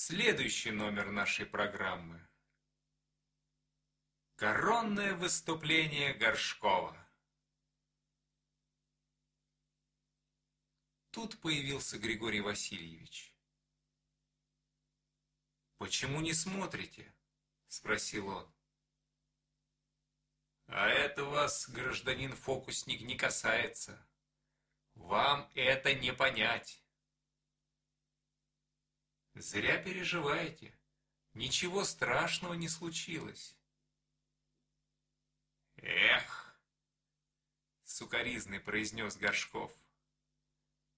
Следующий номер нашей программы. Коронное выступление Горшкова. Тут появился Григорий Васильевич. «Почему не смотрите?» – спросил он. «А это вас, гражданин-фокусник, не касается. Вам это не понять». Зря переживаете. Ничего страшного не случилось. Эх, сукоризный произнес Горшков.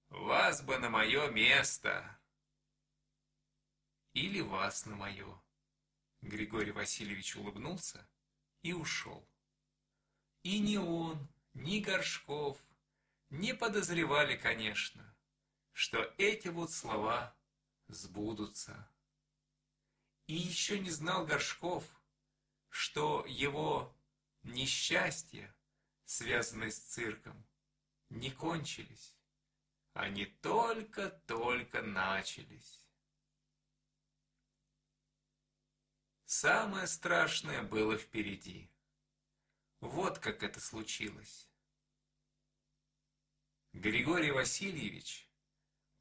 Вас бы на мое место. Или вас на мое. Григорий Васильевич улыбнулся и ушел. И ни он, ни Горшков не подозревали, конечно, что эти вот слова сбудутся. И еще не знал Горшков, что его несчастья, связанные с цирком, не кончились. Они только-только начались. Самое страшное было впереди. Вот как это случилось. Григорий Васильевич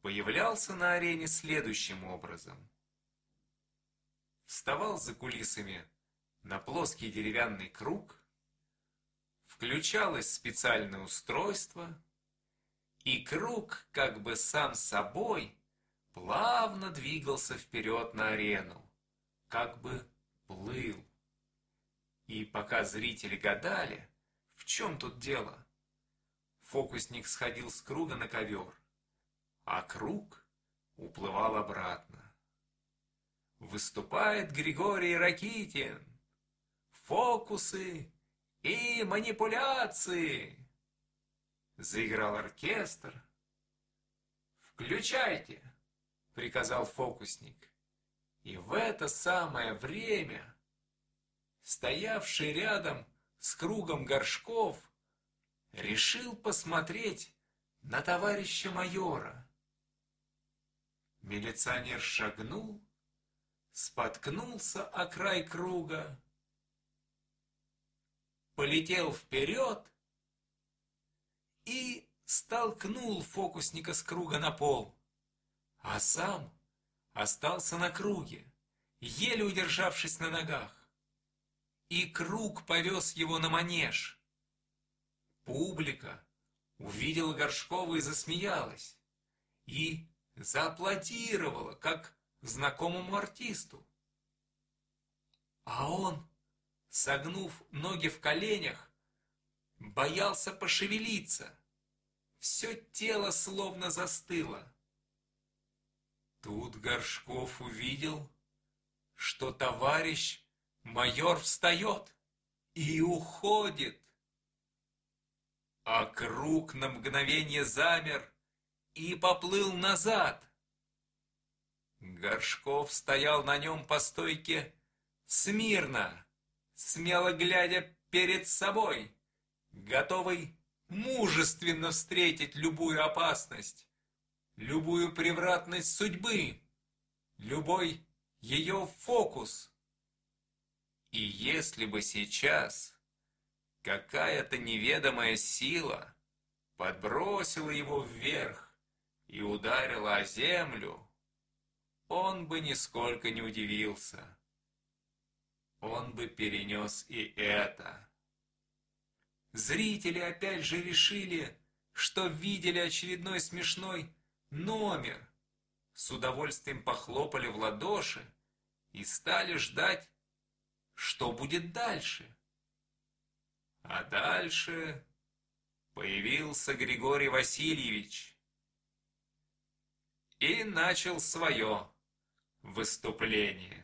появлялся на арене следующим образом. Вставал за кулисами на плоский деревянный круг, включалось специальное устройство, и круг как бы сам собой плавно двигался вперед на арену, как бы плыл. И пока зрители гадали, в чем тут дело, фокусник сходил с круга на ковер а круг уплывал обратно. Выступает Григорий Ракитин. Фокусы и манипуляции. Заиграл оркестр. «Включайте!» — приказал фокусник. И в это самое время стоявший рядом с кругом горшков решил посмотреть на товарища майора. Милиционер шагнул, споткнулся о край круга, полетел вперед и столкнул фокусника с круга на пол, а сам остался на круге, еле удержавшись на ногах. И круг повез его на манеж. Публика увидела Горшкова и засмеялась. И зааплодировала, как знакомому артисту. А он, согнув ноги в коленях, боялся пошевелиться. Все тело словно застыло. Тут Горшков увидел, что товарищ майор встает и уходит. А круг на мгновение замер, и поплыл назад. Горшков стоял на нем по стойке смирно, смело глядя перед собой, готовый мужественно встретить любую опасность, любую превратность судьбы, любой ее фокус. И если бы сейчас какая-то неведомая сила подбросила его вверх, и ударила о землю, он бы нисколько не удивился. Он бы перенес и это. Зрители опять же решили, что видели очередной смешной номер. С удовольствием похлопали в ладоши и стали ждать, что будет дальше. А дальше появился Григорий Васильевич и начал свое выступление.